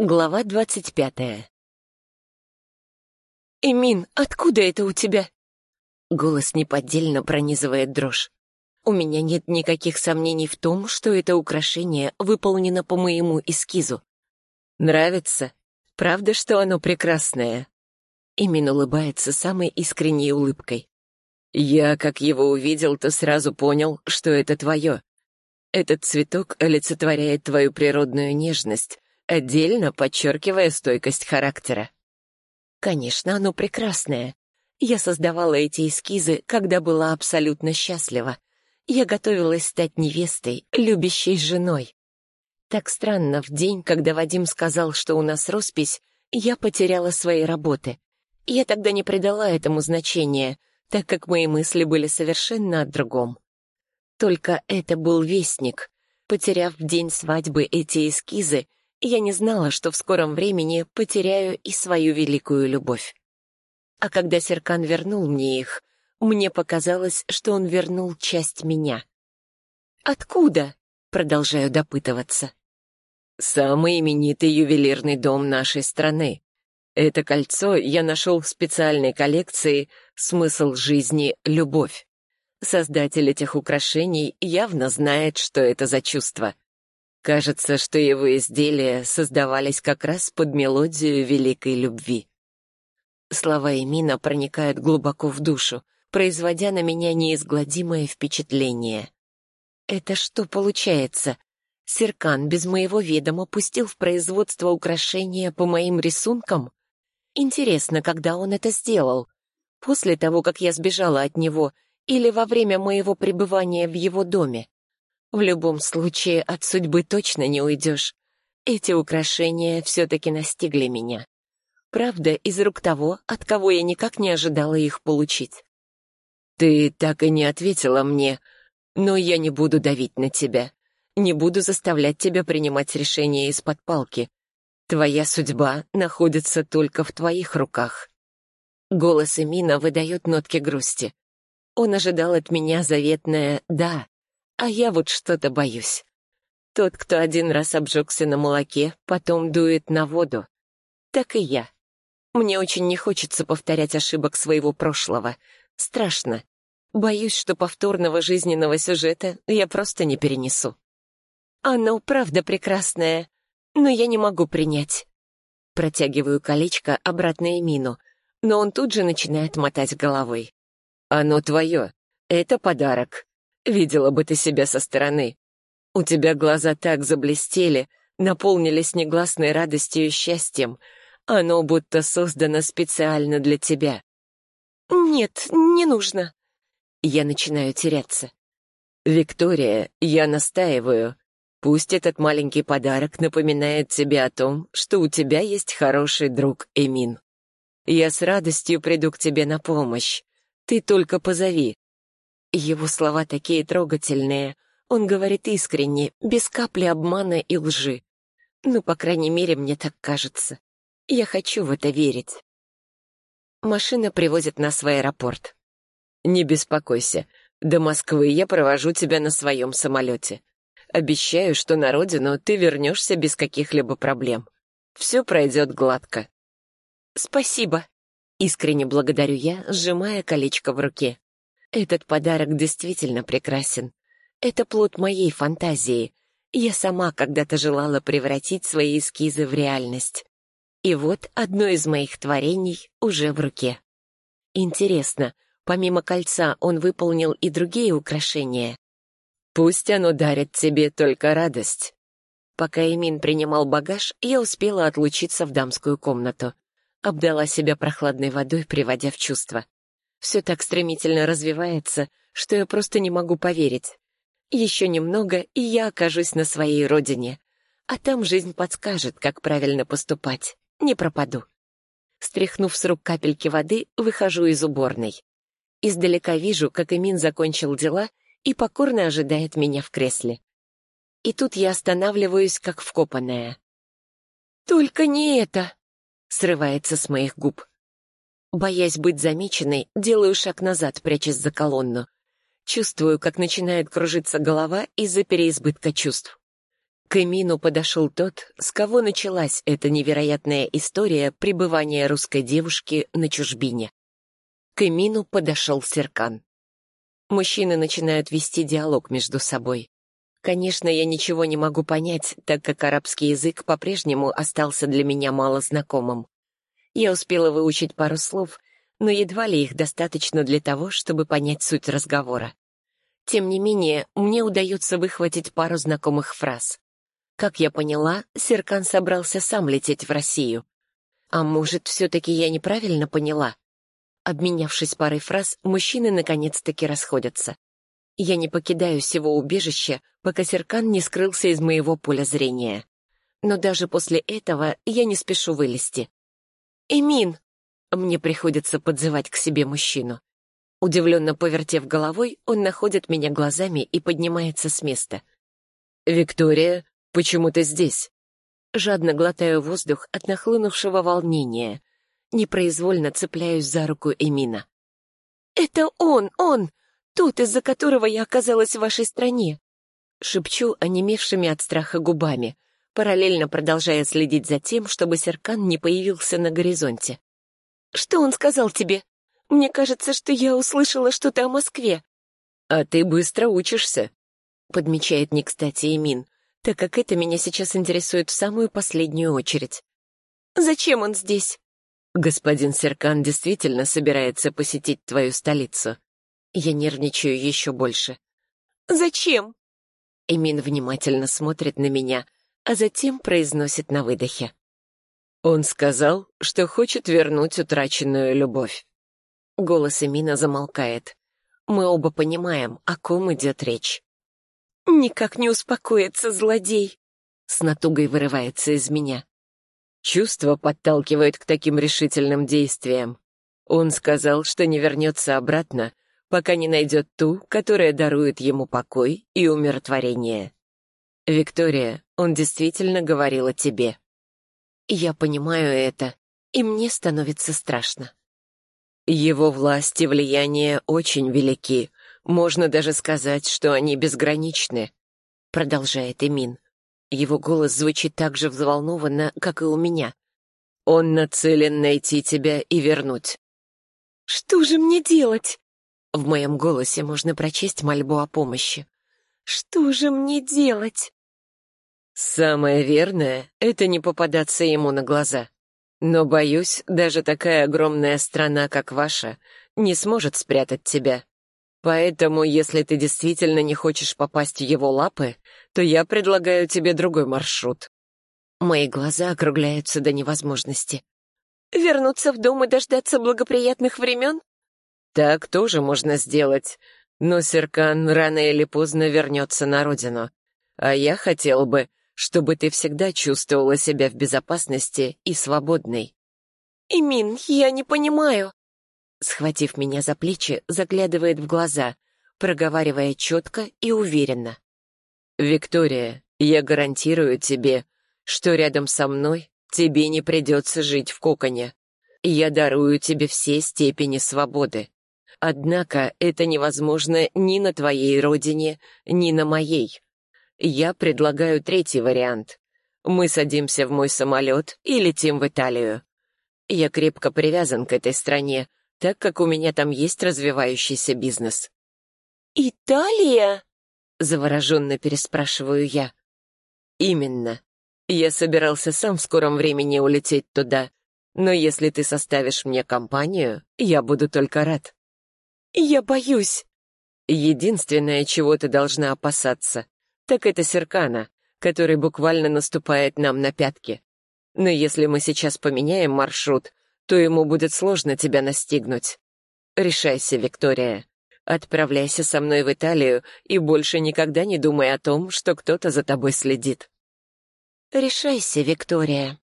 Глава двадцать пятая. «Эмин, откуда это у тебя?» Голос неподдельно пронизывает дрожь. У меня нет никаких сомнений в том, что это украшение выполнено по моему эскизу. Нравится? Правда, что оно прекрасное? Эмин улыбается самой искренней улыбкой. Я, как его увидел, то сразу понял, что это твое. Этот цветок олицетворяет твою природную нежность, отдельно подчеркивая стойкость характера. Конечно, оно прекрасное. Я создавала эти эскизы, когда была абсолютно счастлива. Я готовилась стать невестой, любящей женой. Так странно, в день, когда Вадим сказал, что у нас роспись, я потеряла свои работы. Я тогда не придала этому значения, так как мои мысли были совершенно о другом. Только это был вестник. Потеряв в день свадьбы эти эскизы, я не знала, что в скором времени потеряю и свою великую любовь. А когда Серкан вернул мне их, мне показалось, что он вернул часть меня. «Откуда?» — продолжаю допытываться. «Самый именитый ювелирный дом нашей страны. Это кольцо я нашел в специальной коллекции «Смысл жизни — любовь». Создатель этих украшений явно знает, что это за чувство. Кажется, что его изделия создавались как раз под мелодию великой любви. Слова Эмина проникают глубоко в душу, производя на меня неизгладимое впечатление. Это что получается? Серкан без моего ведома пустил в производство украшения по моим рисункам? Интересно, когда он это сделал? После того, как я сбежала от него, или во время моего пребывания в его доме? В любом случае, от судьбы точно не уйдешь. Эти украшения все-таки настигли меня. Правда, из рук того, от кого я никак не ожидала их получить. Ты так и не ответила мне, но я не буду давить на тебя. Не буду заставлять тебя принимать решения из-под палки. Твоя судьба находится только в твоих руках. Голос Эмина выдает нотки грусти. Он ожидал от меня заветное «да», а я вот что-то боюсь. Тот, кто один раз обжегся на молоке, потом дует на воду. Так и я. Мне очень не хочется повторять ошибок своего прошлого. Страшно. Боюсь, что повторного жизненного сюжета я просто не перенесу. Оно правда прекрасное, но я не могу принять. Протягиваю колечко обратно Эмину, но он тут же начинает мотать головой. Оно твое. Это подарок. Видела бы ты себя со стороны. У тебя глаза так заблестели, наполнились негласной радостью и счастьем. Оно будто создано специально для тебя. Нет, не нужно. Я начинаю теряться. Виктория, я настаиваю. Пусть этот маленький подарок напоминает тебе о том, что у тебя есть хороший друг Эмин. Я с радостью приду к тебе на помощь. Ты только позови. Его слова такие трогательные. Он говорит искренне, без капли обмана и лжи. Ну, по крайней мере, мне так кажется. Я хочу в это верить. Машина привозит нас в аэропорт. Не беспокойся. До Москвы я провожу тебя на своем самолете. Обещаю, что на родину ты вернешься без каких-либо проблем. Все пройдет гладко. Спасибо. Искренне благодарю я, сжимая колечко в руке. Этот подарок действительно прекрасен. Это плод моей фантазии. Я сама когда-то желала превратить свои эскизы в реальность. И вот одно из моих творений уже в руке. Интересно, помимо кольца он выполнил и другие украшения? Пусть оно дарит тебе только радость. Пока Эмин принимал багаж, я успела отлучиться в дамскую комнату. Обдала себя прохладной водой, приводя в чувство. Все так стремительно развивается, что я просто не могу поверить. Еще немного, и я окажусь на своей родине. А там жизнь подскажет, как правильно поступать. Не пропаду. Стряхнув с рук капельки воды, выхожу из уборной. Издалека вижу, как Эмин закончил дела и покорно ожидает меня в кресле. И тут я останавливаюсь, как вкопанная. «Только не это!» — срывается с моих губ. Боясь быть замеченной, делаю шаг назад, прячась за колонну. Чувствую, как начинает кружиться голова из-за переизбытка чувств. К Эмину подошел тот, с кого началась эта невероятная история пребывания русской девушки на чужбине. К Эмину подошел Серкан. Мужчины начинают вести диалог между собой. Конечно, я ничего не могу понять, так как арабский язык по-прежнему остался для меня мало знакомым. Я успела выучить пару слов, но едва ли их достаточно для того, чтобы понять суть разговора. Тем не менее, мне удается выхватить пару знакомых фраз. Как я поняла, Серкан собрался сам лететь в Россию. А может, все-таки я неправильно поняла? Обменявшись парой фраз, мужчины наконец-таки расходятся. Я не покидаю всего убежища, пока Серкан не скрылся из моего поля зрения. Но даже после этого я не спешу вылезти. «Эмин!» Мне приходится подзывать к себе мужчину. Удивленно повертев головой, он находит меня глазами и поднимается с места. «Виктория, почему ты здесь?» Жадно глотаю воздух от нахлынувшего волнения. Непроизвольно цепляюсь за руку Эмина. «Это он, он! Тот, из-за которого я оказалась в вашей стране!» Шепчу, онемевшими от страха губами, параллельно продолжая следить за тем, чтобы Серкан не появился на горизонте. «Что он сказал тебе?» Мне кажется, что я услышала что-то о Москве». «А ты быстро учишься», — подмечает не кстати Эмин, так как это меня сейчас интересует в самую последнюю очередь. «Зачем он здесь?» «Господин Серкан действительно собирается посетить твою столицу. Я нервничаю еще больше». «Зачем?» Эмин внимательно смотрит на меня, а затем произносит на выдохе. Он сказал, что хочет вернуть утраченную любовь. Голос Эмина замолкает. Мы оба понимаем, о ком идет речь. «Никак не успокоится злодей!» С натугой вырывается из меня. Чувство подталкивает к таким решительным действиям. Он сказал, что не вернется обратно, пока не найдет ту, которая дарует ему покой и умиротворение. «Виктория, он действительно говорил о тебе». Я понимаю это, и мне становится страшно. Его власть и влияние очень велики. Можно даже сказать, что они безграничны», — продолжает Эмин. Его голос звучит так же взволнованно, как и у меня. «Он нацелен найти тебя и вернуть». «Что же мне делать?» В моем голосе можно прочесть мольбу о помощи. «Что же мне делать?» «Самое верное — это не попадаться ему на глаза», но, боюсь, даже такая огромная страна, как ваша, не сможет спрятать тебя. Поэтому, если ты действительно не хочешь попасть в его лапы, то я предлагаю тебе другой маршрут. Мои глаза округляются до невозможности. Вернуться в дом и дождаться благоприятных времен? Так тоже можно сделать. Но Серкан рано или поздно вернется на родину. А я хотел бы, чтобы ты всегда чувствовала себя в безопасности и свободной. «Имин, я не понимаю». Схватив меня за плечи, заглядывает в глаза, проговаривая четко и уверенно. «Виктория, я гарантирую тебе, что рядом со мной тебе не придется жить в коконе. Я дарую тебе все степени свободы. Однако это невозможно ни на твоей родине, ни на моей. Я предлагаю третий вариант. Мы садимся в мой самолет и летим в Италию. Я крепко привязан к этой стране, так как у меня там есть развивающийся бизнес. «Италия?» — завороженно переспрашиваю я. «Именно. Я собирался сам в скором времени улететь туда, но если ты составишь мне компанию, я буду только рад». «Я боюсь». «Единственное, чего ты должна опасаться, так это Серкана, который буквально наступает нам на пятки. Но если мы сейчас поменяем маршрут, то ему будет сложно тебя настигнуть. Решайся, Виктория. Отправляйся со мной в Италию и больше никогда не думай о том, что кто-то за тобой следит. Решайся, Виктория.